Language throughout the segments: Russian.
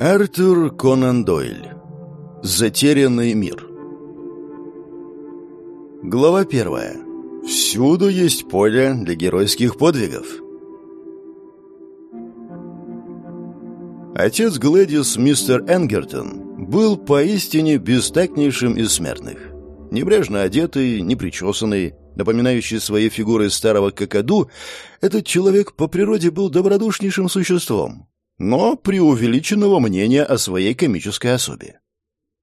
Артур Конан Дойль. Затерянный мир. Глава первая. Всюду есть поле для геройских подвигов. Отец Глэдис, мистер Энгертон, был поистине бестактнейшим из смертных. Небрежно одетый, непричесанный, напоминающий своей фигурой старого какаду, этот человек по природе был добродушнейшим существом, но преувеличенного мнения о своей комической особе.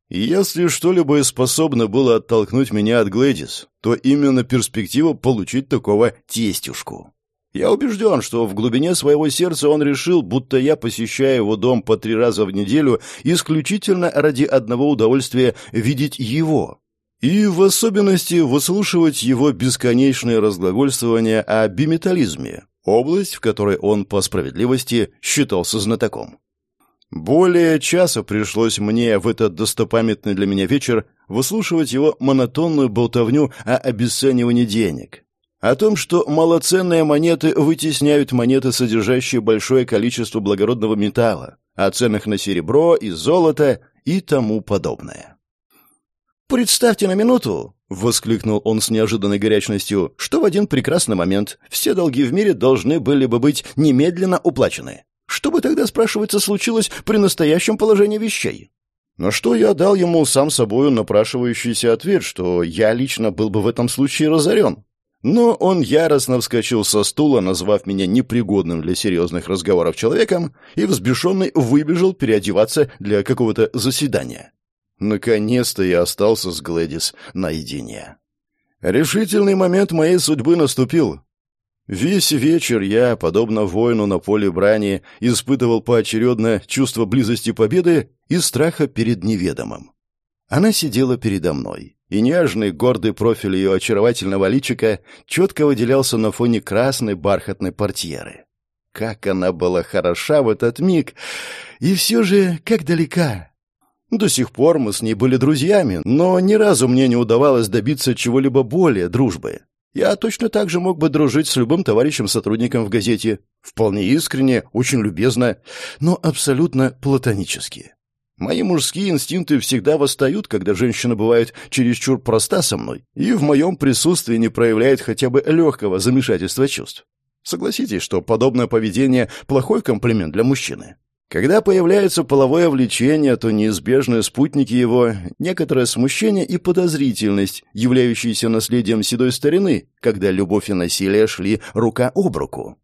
Если что-либо и способно было оттолкнуть меня от Глэдис, то именно перспектива получить такого тестюшку. Я убежден, что в глубине своего сердца он решил, будто я посещаю его дом по три раза в неделю исключительно ради одного удовольствия видеть его, и в особенности выслушивать его бесконечное разглагольствование о биметализме, область, в которой он по справедливости считался знатоком. Более часа пришлось мне в этот достопамятный для меня вечер выслушивать его монотонную болтовню о обесценивании денег, о том, что малоценные монеты вытесняют монеты, содержащие большое количество благородного металла, о ценах на серебро и золото и тому подобное. «Представьте на минуту», — воскликнул он с неожиданной горячностью, «что в один прекрасный момент все долги в мире должны были бы быть немедленно уплачены. Что бы тогда, спрашивается, случилось при настоящем положении вещей?» На что я дал ему сам собою напрашивающийся ответ, что я лично был бы в этом случае разорен. Но он яростно вскочил со стула, назвав меня непригодным для серьезных разговоров человеком, и взбешенный выбежал переодеваться для какого-то заседания. Наконец-то я остался с Глэдис наедине. Решительный момент моей судьбы наступил. Весь вечер я, подобно воину на поле брани, испытывал поочередно чувство близости победы и страха перед неведомым. Она сидела передо мной, и нежный, гордый профиль ее очаровательного личика четко выделялся на фоне красной бархатной портьеры. Как она была хороша в этот миг, и все же как далека, до сих пор мы с ней были друзьями, но ни разу мне не удавалось добиться чего-либо более дружбы. Я точно так же мог бы дружить с любым товарищем-сотрудником в газете. Вполне искренне, очень любезно, но абсолютно платонически. Мои мужские инстинкты всегда восстают, когда женщина бывает чересчур проста со мной и в моем присутствии не проявляет хотя бы легкого замешательства чувств. Согласитесь, что подобное поведение – плохой комплимент для мужчины. Когда появляется половое влечение, то неизбежны спутники его – некоторое смущение и подозрительность, являющиеся наследием седой старины, когда любовь и насилие шли рука об руку.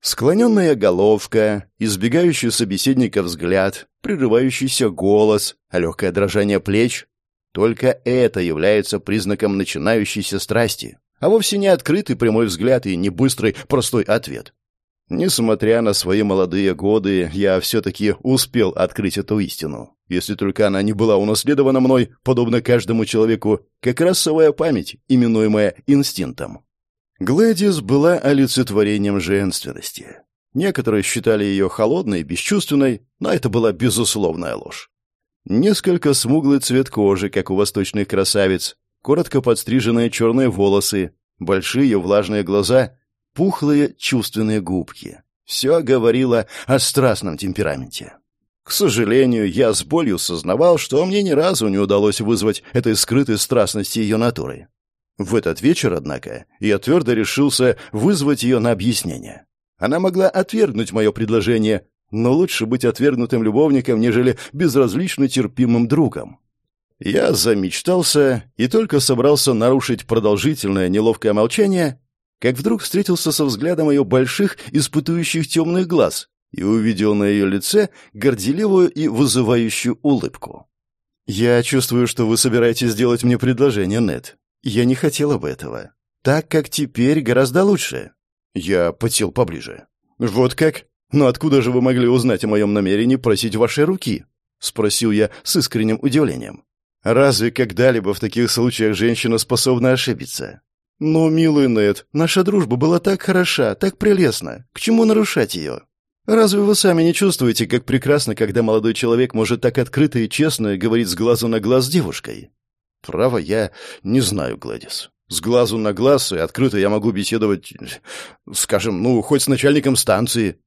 Склоненная головка, избегающий собеседника взгляд, прерывающийся голос, легкое дрожание плеч – только это является признаком начинающейся страсти, а вовсе не открытый прямой взгляд и не быстрый простой ответ. Несмотря на свои молодые годы, я все-таки успел открыть эту истину. Если только она не была унаследована мной, подобно каждому человеку, как расовая память, именуемая инстинктом. Глэдис была олицетворением женственности. Некоторые считали ее холодной бесчувственной, но это была безусловная ложь. Несколько смуглый цвет кожи, как у восточных красавиц, коротко подстриженные черные волосы, большие влажные глаза пухлые чувственные губки. Все говорило о страстном темпераменте. К сожалению, я с болью сознавал, что мне ни разу не удалось вызвать этой скрытой страстности ее натуры. В этот вечер, однако, я твердо решился вызвать ее на объяснение. Она могла отвергнуть мое предложение, но лучше быть отвергнутым любовником, нежели безразлично терпимым другом. Я замечтался и только собрался нарушить продолжительное неловкое молчание, как вдруг встретился со взглядом ее больших, испытующих темных глаз и увидел на ее лице горделивую и вызывающую улыбку. «Я чувствую, что вы собираетесь сделать мне предложение, Нед. Я не хотела бы этого. Так как теперь гораздо лучше». Я потел поближе. «Вот как? Но откуда же вы могли узнать о моем намерении просить вашей руки?» — спросил я с искренним удивлением. «Разве когда-либо в таких случаях женщина способна ошибиться? «Но, милый Нед, наша дружба была так хороша, так прелестна. К чему нарушать ее? Разве вы сами не чувствуете, как прекрасно, когда молодой человек может так открыто и честно говорить с глазу на глаз с девушкой?» «Право, я не знаю, Гладис. С глазу на глаз и открыто я могу беседовать, скажем, ну, хоть с начальником станции».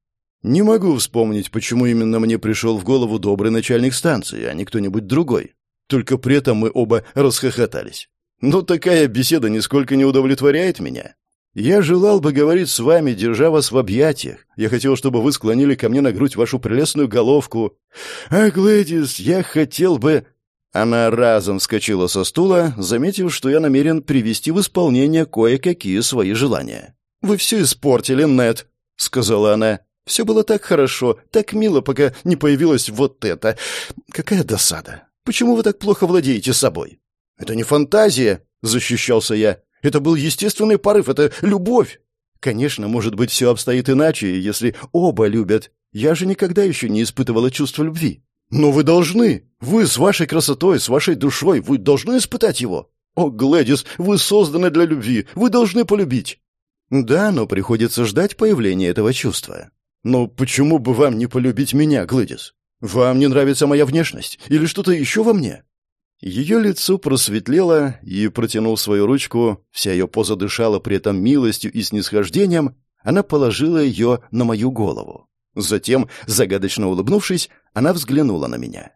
Не могу вспомнить, почему именно мне пришел в голову добрый начальник станции, а не кто-нибудь другой. Только при этом мы оба расхохотались. Но такая беседа нисколько не удовлетворяет меня. Я желал бы говорить с вами, держа вас в объятиях. Я хотел, чтобы вы склонили ко мне на грудь вашу прелестную головку. А, Глэдис, я хотел бы...» Она разом вскочила со стула, заметив, что я намерен привести в исполнение кое-какие свои желания. «Вы все испортили, Нед», — сказала она. Все было так хорошо, так мило, пока не появилось вот это. Какая досада. Почему вы так плохо владеете собой? Это не фантазия, защищался я. Это был естественный порыв, это любовь. Конечно, может быть, все обстоит иначе, если оба любят. Я же никогда еще не испытывала чувства любви. Но вы должны. Вы с вашей красотой, с вашей душой, вы должны испытать его. О, Глэдис, вы созданы для любви. Вы должны полюбить. Да, но приходится ждать появления этого чувства. Но почему бы вам не полюбить меня, Глэдис? Вам не нравится моя внешность? Или что-то еще во мне?» Ее лицо просветлело, и, протянув свою ручку, вся ее поза дышала при этом милостью и снисхождением, она положила ее на мою голову. Затем, загадочно улыбнувшись, она взглянула на меня.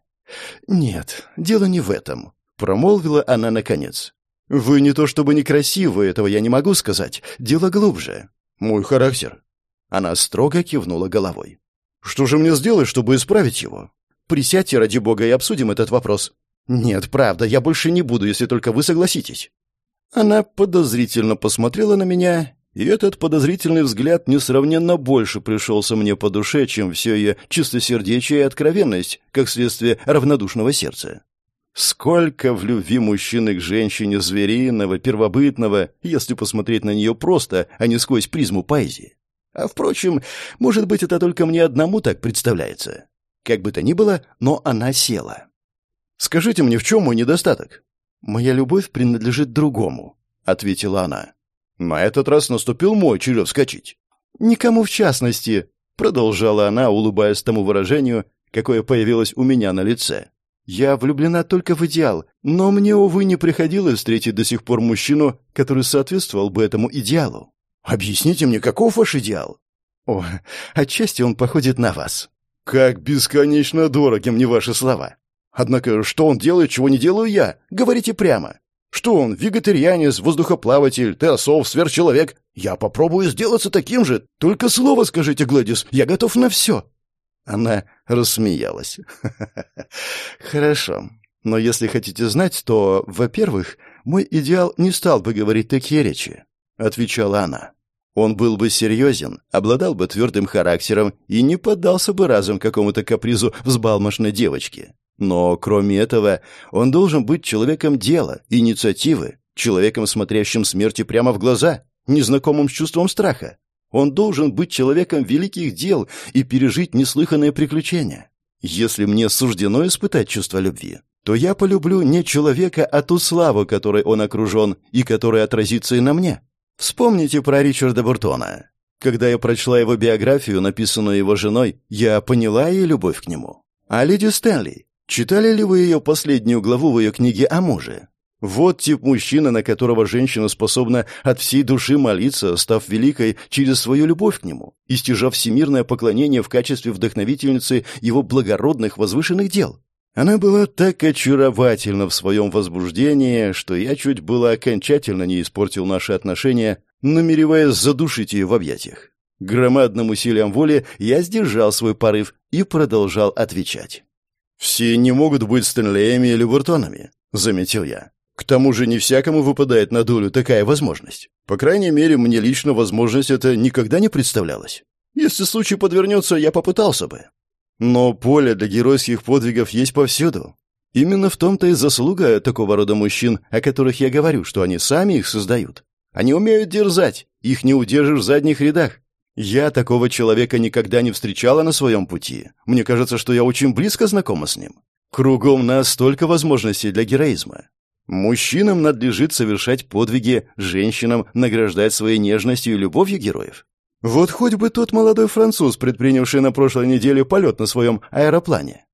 «Нет, дело не в этом», — промолвила она наконец. «Вы не то чтобы некрасивы, этого я не могу сказать. Дело глубже. Мой характер. Она строго кивнула головой. «Что же мне сделать, чтобы исправить его? Присядьте, ради бога, и обсудим этот вопрос». «Нет, правда, я больше не буду, если только вы согласитесь». Она подозрительно посмотрела на меня, и этот подозрительный взгляд несравненно больше пришелся мне по душе, чем все ее чистосердечие и откровенность, как следствие равнодушного сердца. Сколько в любви мужчины к женщине звериного, первобытного, если посмотреть на нее просто, а не сквозь призму поэзии. А, впрочем, может быть, это только мне одному так представляется. Как бы то ни было, но она села. «Скажите мне, в чем мой недостаток?» «Моя любовь принадлежит другому», — ответила она. На этот раз наступил мой черед вскочить. «Никому в частности», — продолжала она, улыбаясь тому выражению, какое появилось у меня на лице. «Я влюблена только в идеал, но мне, увы, не приходилось встретить до сих пор мужчину, который соответствовал бы этому идеалу. Объясните мне, каков ваш идеал? О, отчасти он походит на вас. Как бесконечно дороги мне ваши слова. Однако, что он делает, чего не делаю я? Говорите прямо. Что он, вегетарианец, воздухоплаватель, теософ, сверхчеловек? Я попробую сделаться таким же. Только слово скажите, Гладис, я готов на все. Она рассмеялась. Хорошо. Но если хотите знать, то, во-первых, мой идеал не стал бы говорить такие речи, отвечала она. Он был бы серьезен, обладал бы твердым характером и не поддался бы разом какому-то капризу взбалмошной девочки. Но, кроме этого, он должен быть человеком дела, инициативы, человеком, смотрящим смерти прямо в глаза, незнакомым с чувством страха. Он должен быть человеком великих дел и пережить неслыханные приключения. Если мне суждено испытать чувство любви, то я полюблю не человека, а ту славу, которой он окружен и которая отразится и на мне. Вспомните про Ричарда Буртона. Когда я прочла его биографию, написанную его женой, я поняла ее любовь к нему. А леди Стэнли, читали ли вы ее последнюю главу в ее книге о муже? Вот тип мужчины, на которого женщина способна от всей души молиться, став великой через свою любовь к нему и стяжав всемирное поклонение в качестве вдохновительницы его благородных возвышенных дел. Она была так очаровательна в своем возбуждении, что я чуть было окончательно не испортил наши отношения, намереваясь задушить ее в объятиях. Громадным усилием воли я сдержал свой порыв и продолжал отвечать. «Все не могут быть Стэнлеями или Буртонами», — заметил я. «К тому же не всякому выпадает на долю такая возможность. По крайней мере, мне лично возможность это никогда не представлялась. Если случай подвернется, я попытался бы. Но поле для геройских подвигов есть повсюду. Именно в том-то и заслуга такого рода мужчин, о которых я говорю, что они сами их создают. Они умеют дерзать, их не удержишь в задних рядах. Я такого человека никогда не встречала на своем пути. Мне кажется, что я очень близко знакома с ним. Кругом нас столько возможностей для героизма. Мужчинам надлежит совершать подвиги, женщинам награждать своей нежностью и любовью героев. Вот хоть бы тот молодой француз, предпринявший на прошлой неделе полет на своем аэроплане.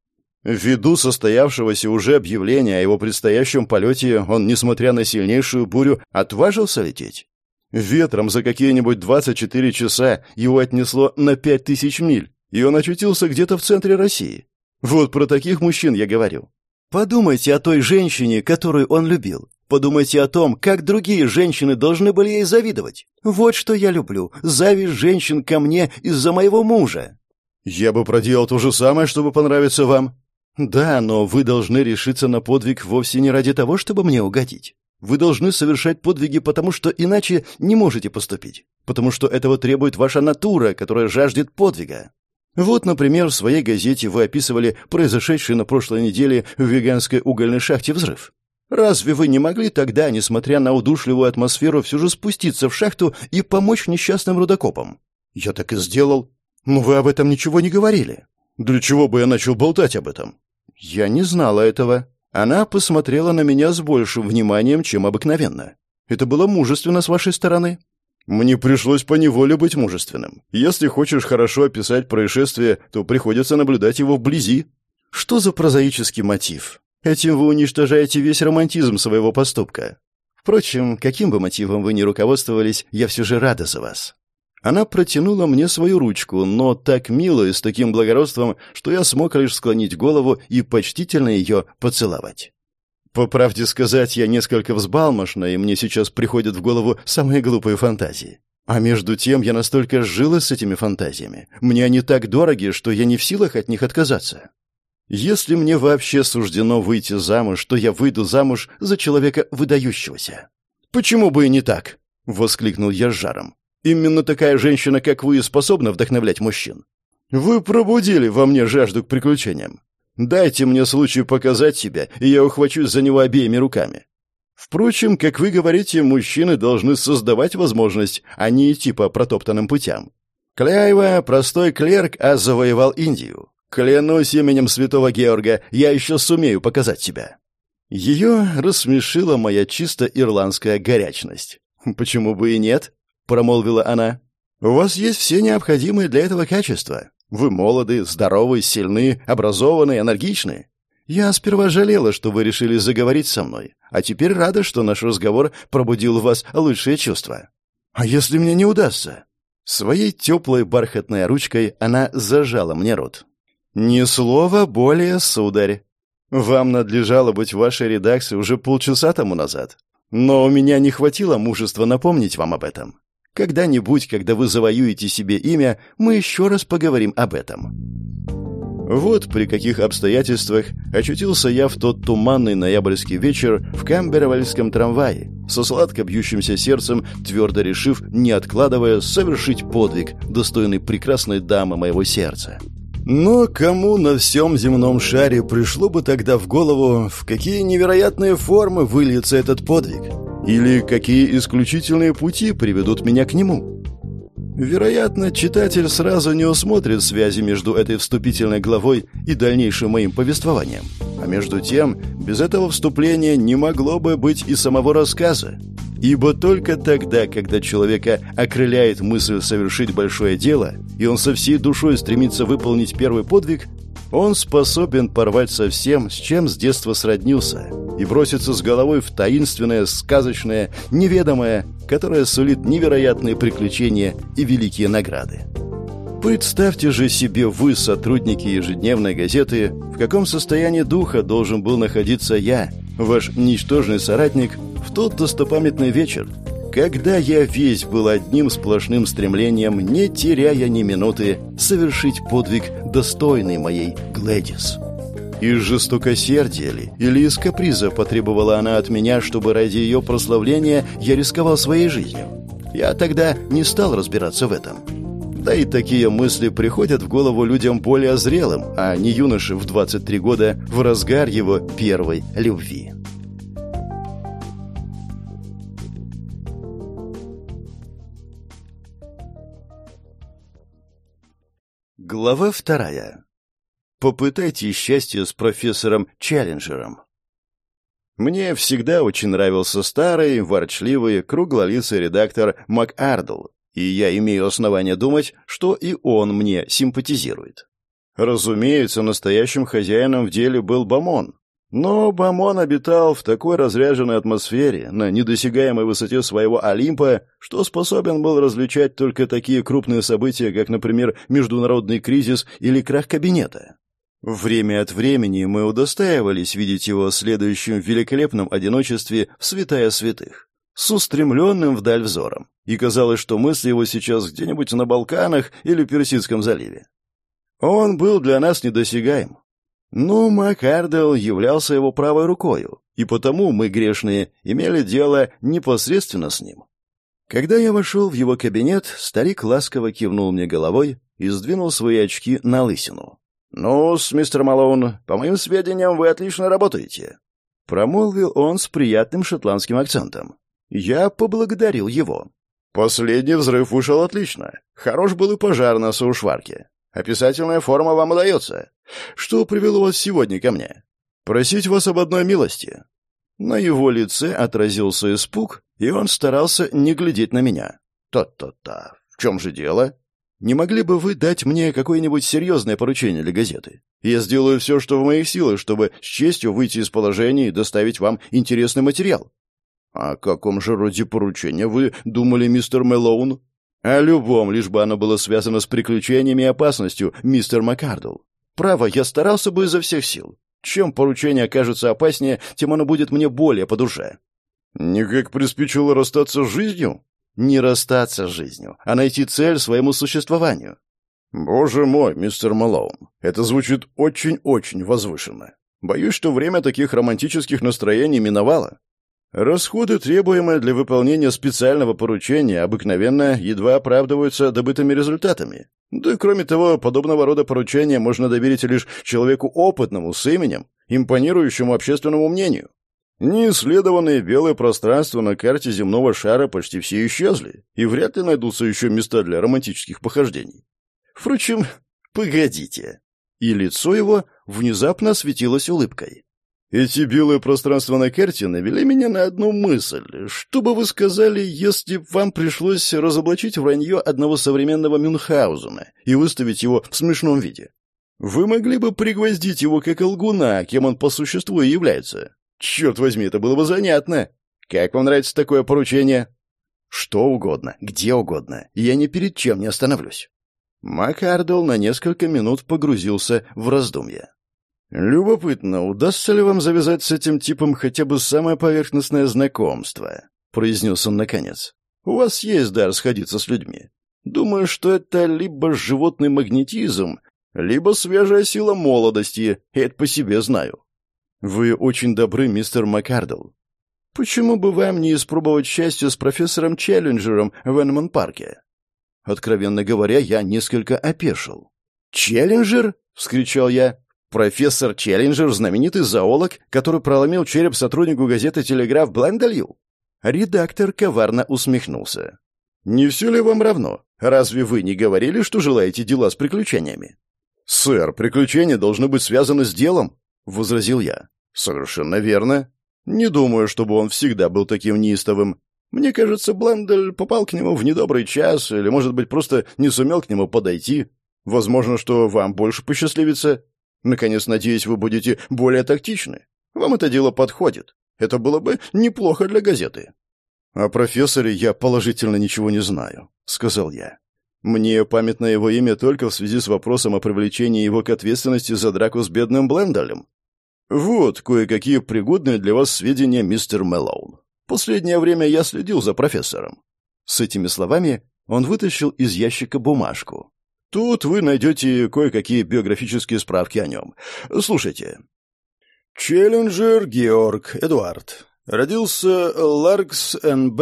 Ввиду состоявшегося уже объявления о его предстоящем полете, он, несмотря на сильнейшую бурю, отважился лететь. Ветром за какие-нибудь 24 часа его отнесло на 5000 миль, и он очутился где-то в центре России. Вот про таких мужчин я говорю. Подумайте о той женщине, которую он любил. Подумайте о том, как другие женщины должны были ей завидовать. Вот что я люблю. Зависть женщин ко мне из-за моего мужа. Я бы проделал то же самое, чтобы понравиться вам. Да, но вы должны решиться на подвиг вовсе не ради того, чтобы мне угодить. Вы должны совершать подвиги, потому что иначе не можете поступить. Потому что этого требует ваша натура, которая жаждет подвига. Вот, например, в своей газете вы описывали произошедший на прошлой неделе в веганской угольной шахте взрыв. Разве вы не могли тогда, несмотря на удушливую атмосферу, все же спуститься в шахту и помочь несчастным рудокопам? Я так и сделал. Но вы об этом ничего не говорили. Для чего бы я начал болтать об этом? Я не знала этого. Она посмотрела на меня с большим вниманием, чем обыкновенно. Это было мужественно с вашей стороны. Мне пришлось поневоле быть мужественным. Если хочешь хорошо описать происшествие, то приходится наблюдать его вблизи. Что за прозаический мотив? Этим вы уничтожаете весь романтизм своего поступка. Впрочем, каким бы мотивом вы ни руководствовались, я все же рада за вас. Она протянула мне свою ручку, но так мило и с таким благородством, что я смог лишь склонить голову и почтительно ее поцеловать. По правде сказать, я несколько взбалмошна, и мне сейчас приходят в голову самые глупые фантазии. А между тем я настолько жила с этими фантазиями. Мне они так дороги, что я не в силах от них отказаться. Если мне вообще суждено выйти замуж, то я выйду замуж за человека выдающегося. Почему бы и не так? воскликнул я с жаром. Именно такая женщина, как вы, способна вдохновлять мужчин. Вы пробудили во мне жажду к приключениям. Дайте мне случай показать себя, и я ухвачусь за него обеими руками. Впрочем, как вы говорите, мужчины должны создавать возможность, а не идти по протоптанным путям. Кляева, простой клерк, а завоевал Индию. Клянусь именем святого Георга, я еще сумею показать себя. Ее рассмешила моя чисто ирландская горячность. «Почему бы и нет?» — промолвила она. «У вас есть все необходимые для этого качества. Вы молоды, здоровы, сильны, образованы, энергичны. Я сперва жалела, что вы решили заговорить со мной, а теперь рада, что наш разговор пробудил в вас лучшие чувства. А если мне не удастся? Своей теплой бархатной ручкой она зажала мне рот. «Ни слова более, сударь. Вам надлежало быть в вашей редакции уже полчаса тому назад. Но у меня не хватило мужества напомнить вам об этом. Когда-нибудь, когда вы завоюете себе имя, мы еще раз поговорим об этом». Вот при каких обстоятельствах очутился я в тот туманный ноябрьский вечер в Камбервальском трамвае, со сладко бьющимся сердцем, твердо решив, не откладывая, совершить подвиг, достойный прекрасной дамы моего сердца. Но кому на всем земном шаре пришло бы тогда в голову, в какие невероятные формы выльется этот подвиг? Или какие исключительные пути приведут меня к нему? Вероятно, читатель сразу не усмотрит связи между этой вступительной главой и дальнейшим моим повествованием. А между тем, без этого вступления не могло бы быть и самого рассказа. Ибо только тогда, когда человека окрыляет мысль совершить большое дело, и он со всей душой стремится выполнить первый подвиг, он способен порвать со всем, с чем с детства сроднился, и броситься с головой в таинственное, сказочное, неведомое, которое сулит невероятные приключения и великие награды. Представьте же себе вы, сотрудники ежедневной газеты, в каком состоянии духа должен был находиться я, ваш ничтожный соратник, в тот достопамятный вечер, когда я весь был одним сплошным стремлением, не теряя ни минуты, совершить подвиг, достойный моей Глэдис. Из жестокосердия ли или из каприза потребовала она от меня, чтобы ради ее прославления я рисковал своей жизнью? Я тогда не стал разбираться в этом. Да и такие мысли приходят в голову людям более зрелым, а не юноше в 23 года в разгар его первой любви. Глава вторая. Попытайте счастье с профессором Челленджером. Мне всегда очень нравился старый, ворчливый, круглолицый редактор МакАрдл, и я имею основания думать, что и он мне симпатизирует. Разумеется, настоящим хозяином в деле был Бамон. Но Бамон обитал в такой разряженной атмосфере, на недосягаемой высоте своего Олимпа, что способен был различать только такие крупные события, как, например, международный кризис или крах кабинета. Время от времени мы удостаивались видеть его следующим в великолепном одиночестве в святая святых, с устремленным вдаль взором, и казалось, что мысли его сейчас где-нибудь на Балканах или Персидском заливе. Он был для нас недосягаем. Но Маккардел являлся его правой рукою, и потому мы, грешные, имели дело непосредственно с ним. Когда я вошел в его кабинет, старик ласково кивнул мне головой и сдвинул свои очки на лысину. ну мистер Малоун, по моим сведениям, вы отлично работаете», — промолвил он с приятным шотландским акцентом. Я поблагодарил его. «Последний взрыв вышел отлично. Хорош был и пожар на Саушварке. Описательная форма вам удается. Что привело вас сегодня ко мне? Просить вас об одной милости». На его лице отразился испуг, и он старался не глядеть на меня. «Та-та-та, в чем же дело? Не могли бы вы дать мне какое-нибудь серьезное поручение для газеты? Я сделаю все, что в моих силах, чтобы с честью выйти из положения и доставить вам интересный материал». «О каком же роде поручения вы думали, мистер Мэлоун?» О любом, лишь бы оно было связано с приключениями и опасностью, мистер Маккардл. Право, я старался бы изо всех сил. Чем поручение окажется опаснее, тем оно будет мне более по душе. Никак приспичило расстаться с жизнью? Не расстаться с жизнью, а найти цель своему существованию. Боже мой, мистер Малоун, это звучит очень-очень возвышенно. Боюсь, что время таких романтических настроений миновало. Расходы, требуемые для выполнения специального поручения, обыкновенно едва оправдываются добытыми результатами. Да и кроме того, подобного рода поручения можно доверить лишь человеку опытному, с именем, импонирующему общественному мнению. Неисследованные белые пространства на карте земного шара почти все исчезли, и вряд ли найдутся еще места для романтических похождений. Впрочем, погодите. И лицо его внезапно осветилось улыбкой. Эти белые пространства на карте навели меня на одну мысль. Что бы вы сказали, если б вам пришлось разоблачить вранье одного современного Мюнхгаузена и выставить его в смешном виде? Вы могли бы пригвоздить его как лгуна, кем он по существу и является. Черт возьми, это было бы занятно. Как вам нравится такое поручение? Что угодно, где угодно. Я ни перед чем не остановлюсь. Макардол на несколько минут погрузился в раздумья. «Любопытно, удастся ли вам завязать с этим типом хотя бы самое поверхностное знакомство?» — произнес он наконец. «У вас есть дар сходиться с людьми. Думаю, что это либо животный магнетизм, либо свежая сила молодости, и это по себе знаю». «Вы очень добры, мистер Маккардл. Почему бы вам не испробовать счастье с профессором Челленджером в Энмон-парке?» Откровенно говоря, я несколько опешил. «Челленджер?» — вскричал я. Профессор Челленджер — знаменитый зоолог, который проломил череп сотруднику газеты «Телеграф» Блендалью. Редактор коварно усмехнулся. «Не все ли вам равно? Разве вы не говорили, что желаете дела с приключениями?» «Сэр, приключения должны быть связаны с делом», — возразил я. «Совершенно верно. Не думаю, чтобы он всегда был таким неистовым. Мне кажется, Блендаль попал к нему в недобрый час, или, может быть, просто не сумел к нему подойти. Возможно, что вам больше посчастливится. Наконец, надеюсь, вы будете более тактичны. Вам это дело подходит. Это было бы неплохо для газеты. О профессоре я положительно ничего не знаю, сказал я. Мне памятно его имя только в связи с вопросом о привлечении его к ответственности за драку с бедным Блендалем. Вот кое-какие пригодные для вас сведения, мистер Мэллоун. Последнее время я следил за профессором. С этими словами он вытащил из ящика бумажку. Тут вы найдете кое-какие биографические справки о нем. Слушайте. Челленджер Георг Эдуард. Родился Ларкс НБ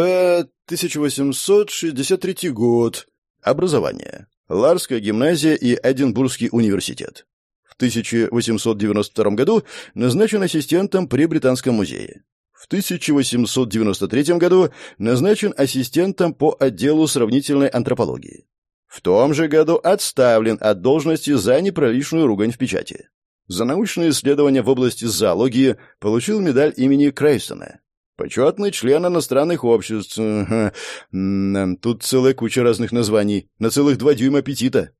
1863 год. Образование. Ларская гимназия и Эдинбургский университет. В 1892 году назначен ассистентом при Британском музее. В 1893 году назначен ассистентом по отделу сравнительной антропологии. В том же году отставлен от должности за непроличную ругань в печати. За научные исследования в области зоологии получил медаль имени Крейстона. Почетный член иностранных обществ. Тут целая куча разных названий, на целых два дюйма аппетита.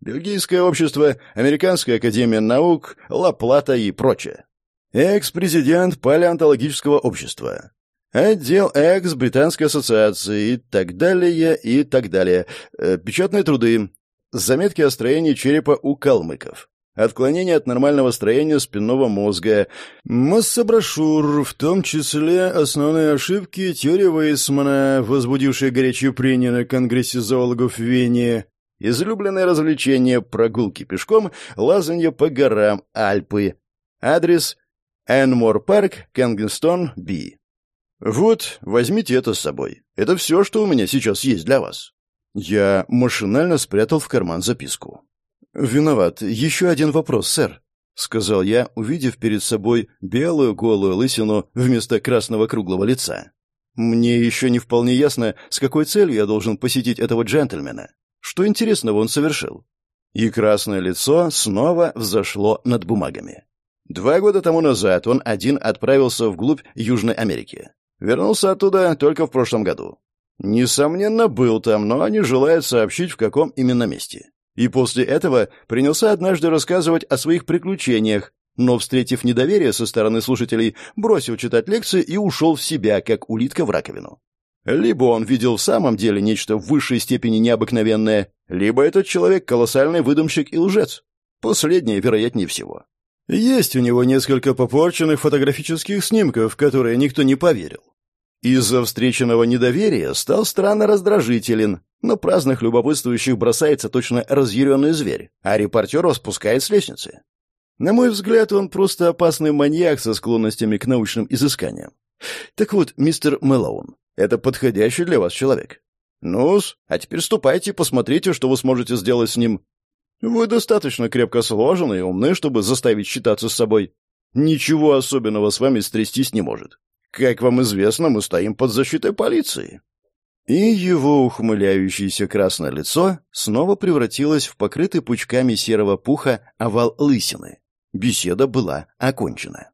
Бельгийское общество, Американская академия наук, Ла Плата и прочее. Экс-президент палеонтологического общества. Отдел Экс Британской ассоциации и так далее, и так далее. Э, печатные труды. Заметки о строении черепа у калмыков. Отклонение от нормального строения спинного мозга. Масса брошюр, в том числе основные ошибки теории Вейсмана, возбудившие горячие прения на Конгрессе зоологов в Вене. Излюбленное развлечение – прогулки пешком, лазанье по горам, Альпы. Адрес – Энмор Парк, Кенгстон, Би. Вот, возьмите это с собой. Это все, что у меня сейчас есть для вас. Я машинально спрятал в карман записку. «Виноват. Еще один вопрос, сэр», — сказал я, увидев перед собой белую голую лысину вместо красного круглого лица. «Мне еще не вполне ясно, с какой целью я должен посетить этого джентльмена. Что интересного он совершил?» И красное лицо снова взошло над бумагами. Два года тому назад он один отправился вглубь Южной Америки. Вернулся оттуда только в прошлом году. Несомненно, был там, но не желает сообщить, в каком именно месте. И после этого принялся однажды рассказывать о своих приключениях, но, встретив недоверие со стороны слушателей, бросил читать лекции и ушел в себя, как улитка в раковину. Либо он видел в самом деле нечто в высшей степени необыкновенное, либо этот человек колоссальный выдумщик и лжец. Последнее вероятнее всего. Есть у него несколько попорченных фотографических снимков, которые никто не поверил. Из-за встреченного недоверия стал странно раздражителен, но праздных любопытствующих бросается точно разъяренный зверь, а репортеров спускает с лестницы. На мой взгляд, он просто опасный маньяк со склонностями к научным изысканиям. Так вот, мистер Мэлоун, это подходящий для вас человек. ну а теперь ступайте, посмотрите, что вы сможете сделать с ним. Вы достаточно крепко сложены и умны, чтобы заставить считаться с собой. Ничего особенного с вами стрястись не может. Как вам известно, мы стоим под защитой полиции». И его ухмыляющееся красное лицо снова превратилось в покрытый пучками серого пуха овал лысины. Беседа была окончена.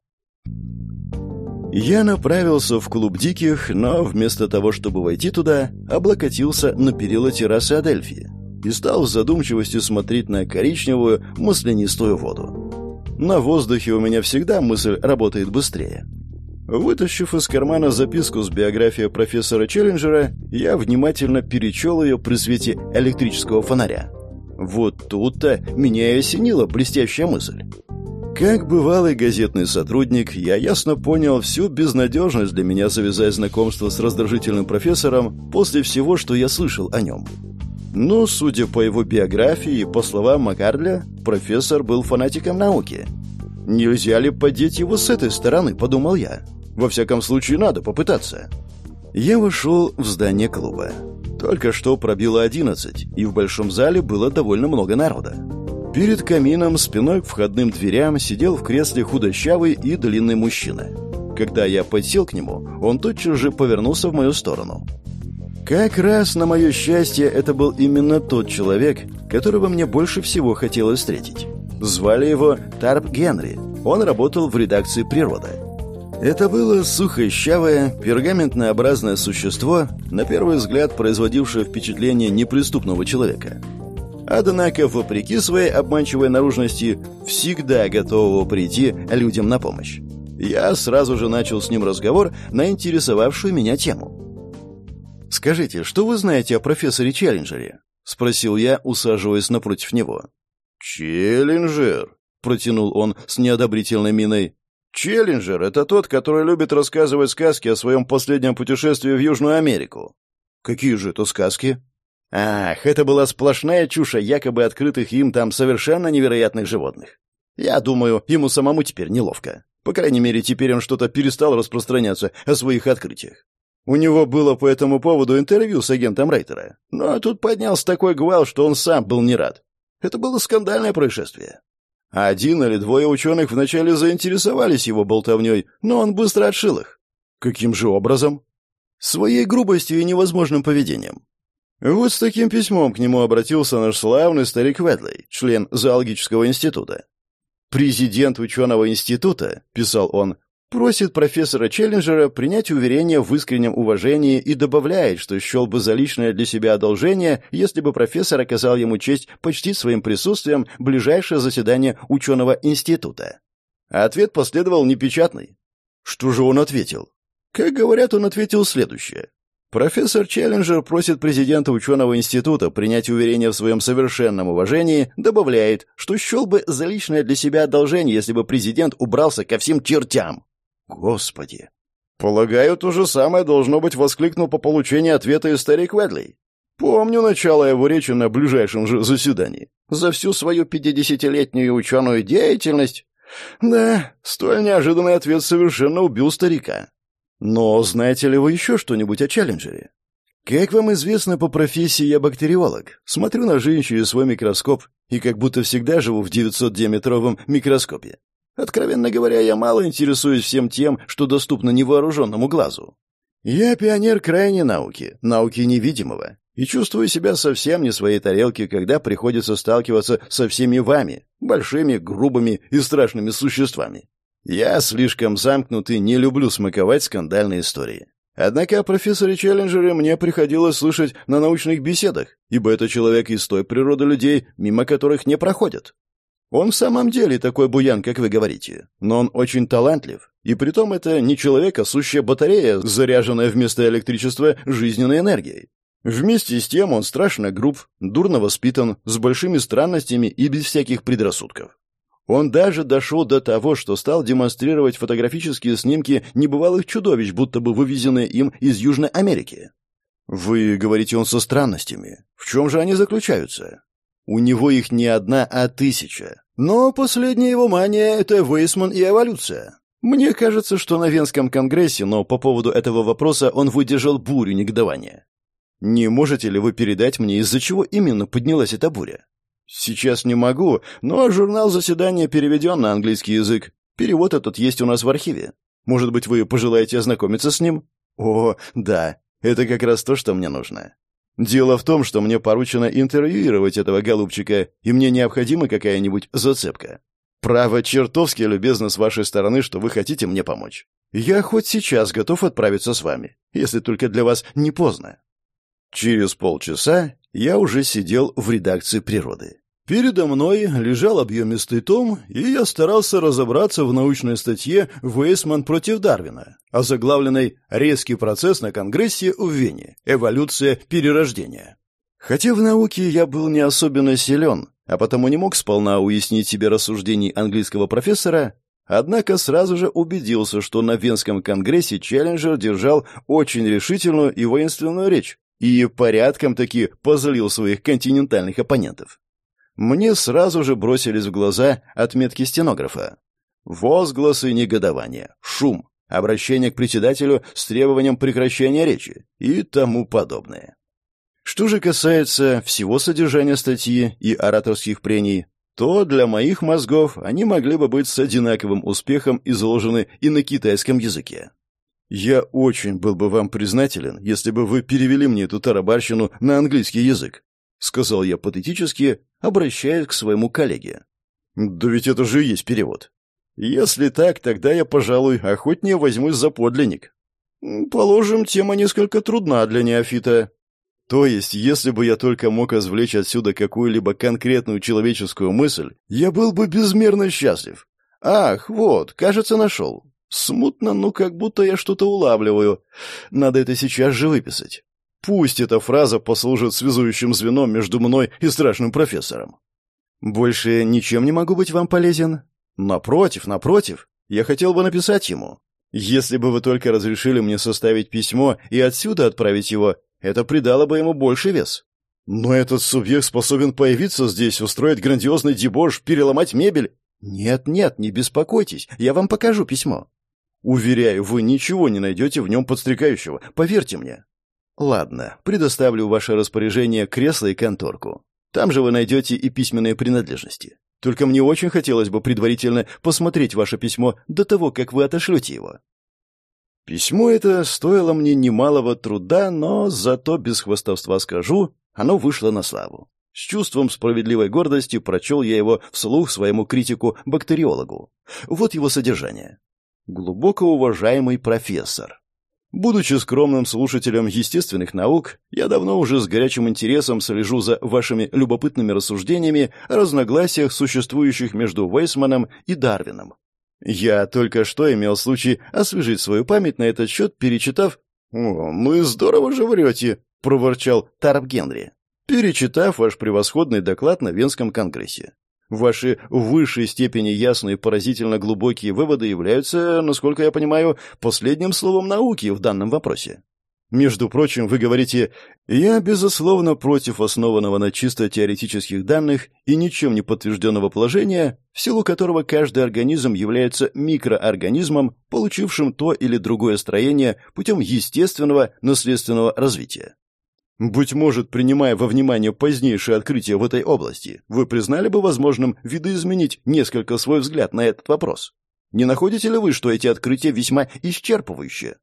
Я направился в клуб диких, но вместо того, чтобы войти туда, облокотился на перила террасы Адельфии и стал в задумчивости смотреть на коричневую маслянистую воду. На воздухе у меня всегда мысль работает быстрее. Вытащив из кармана записку с биографией профессора Челленджера, я внимательно перечел ее при свете электрического фонаря. Вот тут-то меня и осенила блестящая мысль. Как бывалый газетный сотрудник, я ясно понял всю безнадежность для меня завязать знакомство с раздражительным профессором после всего, что я слышал о нем. Но, судя по его биографии и по словам Макарля, профессор был фанатиком науки. «Нельзя ли подеть его с этой стороны?» – подумал я. Во всяком случае, надо попытаться. Я вошел в здание клуба. Только что пробило одиннадцать, и в большом зале было довольно много народа. Перед камином, спиной к входным дверям, сидел в кресле худощавый и длинный мужчина. Когда я подсел к нему, он тотчас же повернулся в мою сторону. Как раз на мое счастье, это был именно тот человек, которого мне больше всего хотелось встретить. Звали его Тарп Генри. Он работал в редакции «Природа». Это было сухощавое, пергаментнообразное существо, на первый взгляд производившее впечатление неприступного человека. Однако, вопреки своей обманчивой наружности, всегда готового прийти людям на помощь. Я сразу же начал с ним разговор на интересовавшую меня тему. «Скажите, что вы знаете о профессоре Челленджере?» — спросил я, усаживаясь напротив него. «Челленджер?» — протянул он с неодобрительной миной. Челленджер — это тот, который любит рассказывать сказки о своем последнем путешествии в Южную Америку. Какие же это сказки? Ах, это была сплошная чушь о якобы открытых им там совершенно невероятных животных. Я думаю, ему самому теперь неловко. По крайней мере, теперь он что-то перестал распространяться о своих открытиях. У него было по этому поводу интервью с агентом Рейтера. Но тут поднялся такой гвал, что он сам был не рад. Это было скандальное происшествие. Один или двое ученых вначале заинтересовались его болтовней, но он быстро отшил их. Каким же образом? Своей грубостью и невозможным поведением. Вот с таким письмом к нему обратился наш славный старик Ведлей, член зоологического института. «Президент ученого института», — писал он, Просит профессора Челленджера принять уверение в искреннем уважении и добавляет, что счел бы за личное для себя одолжение, если бы профессор оказал ему честь почтить своим присутствием ближайшее заседание ученого института. А ответ последовал непечатный. Что же он ответил? Как говорят, он ответил следующее. Профессор Челленджер просит президента ученого института принять уверение в своем совершенном уважении, добавляет, что счел бы за личное для себя одолжение, если бы президент убрался ко всем чертям. Господи! Полагаю, то же самое должно быть воскликнул по получении ответа и старик Ведли. Помню начало его речи на ближайшем же заседании. За всю свою пятидесятилетнюю ученую деятельность... Да, столь неожиданный ответ совершенно убил старика. Но знаете ли вы еще что-нибудь о Челленджере? Как вам известно, по профессии я бактериолог. Смотрю на жизнь через свой микроскоп и как будто всегда живу в 900-диаметровом микроскопе. Откровенно говоря, я мало интересуюсь всем тем, что доступно невооруженному глазу. Я пионер крайней науки, науки невидимого, и чувствую себя совсем не своей тарелке, когда приходится сталкиваться со всеми вами, большими, грубыми и страшными существами. Я слишком замкнут и не люблю смаковать скандальные истории. Однако о профессоре Челленджере мне приходилось слышать на научных беседах, ибо это человек из той природы людей, мимо которых не проходят. Он в самом деле такой буян, как вы говорите, но он очень талантлив, и притом это не человек, а сущая батарея, заряженная вместо электричества жизненной энергией. Вместе с тем он страшно груб, дурно воспитан, с большими странностями и без всяких предрассудков. Он даже дошел до того, что стал демонстрировать фотографические снимки небывалых чудовищ, будто бы вывезенные им из Южной Америки. Вы говорите, он со странностями. В чем же они заключаются? У него их не одна, а тысяча. Но последняя его мания — это Вейсман и эволюция. Мне кажется, что на Венском конгрессе, но по поводу этого вопроса он выдержал бурю негодования. Не можете ли вы передать мне, из-за чего именно поднялась эта буря? Сейчас не могу, но журнал заседания переведен на английский язык. Перевод этот есть у нас в архиве. Может быть, вы пожелаете ознакомиться с ним? О, да, это как раз то, что мне нужно. Дело в том, что мне поручено интервьюировать этого голубчика, и мне необходима какая-нибудь зацепка. Право чертовски любезно с вашей стороны, что вы хотите мне помочь. Я хоть сейчас готов отправиться с вами, если только для вас не поздно. Через полчаса я уже сидел в редакции «Природы». Передо мной лежал объемистый том, и я старался разобраться в научной статье «Вейсман против Дарвина», озаглавленной «Резкий процесс на Конгрессе в Вене. Эволюция перерождения». Хотя в науке я был не особенно силен, а потому не мог сполна уяснить себе рассуждений английского профессора, однако сразу же убедился, что на Венском конгрессе Челленджер держал очень решительную и воинственную речь, и порядком таки позлил своих континентальных оппонентов. Мне сразу же бросились в глаза отметки стенографа. Возгласы негодования, шум, обращение к председателю с требованием прекращения речи и тому подобное. Что же касается всего содержания статьи и ораторских прений, то для моих мозгов они могли бы быть с одинаковым успехом изложены и на китайском языке. «Я очень был бы вам признателен, если бы вы перевели мне эту тарабарщину на английский язык», — сказал я патетически, обращаясь к своему коллеге. «Да ведь это же и есть перевод». «Если так, тогда я, пожалуй, охотнее возьмусь за подлинник». «Положим, тема несколько трудна для неофита». То есть, если бы я только мог извлечь отсюда какую-либо конкретную человеческую мысль, я был бы безмерно счастлив. Ах, вот, кажется, нашел. Смутно, ну как будто я что-то улавливаю. Надо это сейчас же выписать. Пусть эта фраза послужит связующим звеном между мной и страшным профессором. Больше ничем не могу быть вам полезен? Напротив, напротив. Я хотел бы написать ему. Если бы вы только разрешили мне составить письмо и отсюда отправить его, это придало бы ему больше вес. Но этот субъект способен появиться здесь, устроить грандиозный дебош, переломать мебель. Нет, нет, не беспокойтесь, я вам покажу письмо. Уверяю, вы ничего не найдете в нем подстрекающего, поверьте мне. Ладно, предоставлю в ваше распоряжение кресло и конторку. Там же вы найдете и письменные принадлежности. Только мне очень хотелось бы предварительно посмотреть ваше письмо до того, как вы отошлете его. Письмо это стоило мне немалого труда, но зато без хвастовства скажу, оно вышло на славу. С чувством справедливой гордости прочел я его вслух своему критику-бактериологу. Вот его содержание глубоко уважаемый профессор. Будучи скромным слушателем естественных наук, я давно уже с горячим интересом слежу за вашими любопытными рассуждениями о разногласиях, существующих между Вейсманом и Дарвином. Я только что имел случай освежить свою память на этот счет, перечитав... «О, мы здорово же врете», — проворчал Тарп Генри, перечитав ваш превосходный доклад на Венском конгрессе. Ваши в высшей степени ясные поразительно глубокие выводы являются, насколько я понимаю, последним словом науки в данном вопросе. Между прочим, вы говорите «Я, безусловно, против основанного на чисто теоретических данных и ничем не подтвержденного положения, в силу которого каждый организм является микроорганизмом, получившим то или другое строение путем естественного наследственного развития». Быть может, принимая во внимание позднейшие открытия в этой области, вы признали бы возможным видоизменить несколько свой взгляд на этот вопрос? Не находите ли вы, что эти открытия весьма исчерпывающие?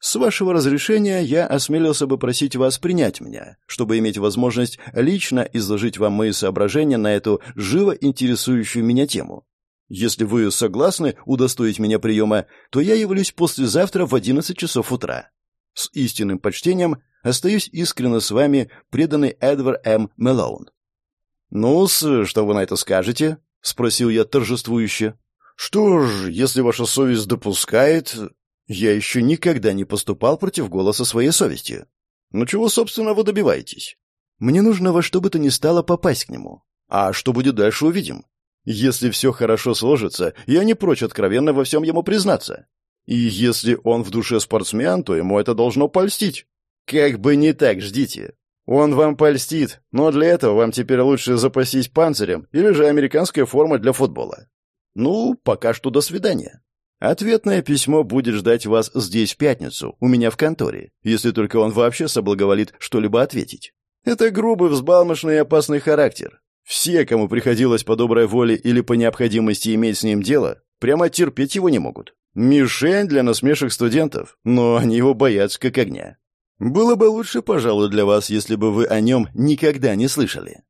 С вашего разрешения я осмелился бы просить вас принять меня, чтобы иметь возможность лично изложить вам мои соображения на эту живо интересующую меня тему. Если вы согласны удостоить меня приема, то я явлюсь послезавтра в 11 часов утра. С истинным почтением остаюсь искренне с вами, преданный Эдвард М. Мелоун. ну что вы на это скажете?» — спросил я торжествующе. «Что ж, если ваша совесть допускает...» Я еще никогда не поступал против голоса своей совести. Ну чего, собственно, вы добиваетесь? Мне нужно во что бы то ни стало попасть к нему. А что будет дальше, увидим. Если все хорошо сложится, я не прочь откровенно во всем ему признаться. И если он в душе спортсмен, то ему это должно польстить. Как бы не так, ждите. Он вам польстит, но для этого вам теперь лучше запастись панцирем или же американская форма для футбола. Ну, пока что до свидания. Ответное письмо будет ждать вас здесь в пятницу, у меня в конторе, если только он вообще соблаговолит что-либо ответить. Это грубый, взбалмошный и опасный характер. Все, кому приходилось по доброй воле или по необходимости иметь с ним дело, прямо терпеть его не могут. Мишень для насмешек студентов, но они его боятся как огня. Было бы лучше, пожалуй, для вас, если бы вы о нем никогда не слышали.